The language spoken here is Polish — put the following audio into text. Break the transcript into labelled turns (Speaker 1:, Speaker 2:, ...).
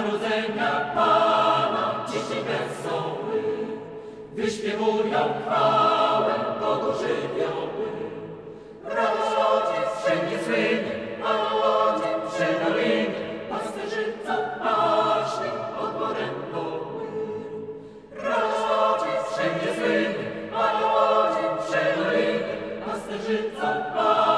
Speaker 1: narodzenia Pana, dzieci wesoły, wyśpiewują chwałę Bogu żywioły. Radość ojciec wszędzie słynie, a łodzie przy dolinie, pasterzyca baśni odborem woły. Radość ojciec wszędzie słynie, a łodzie przy dolinie, pasterzyca baśni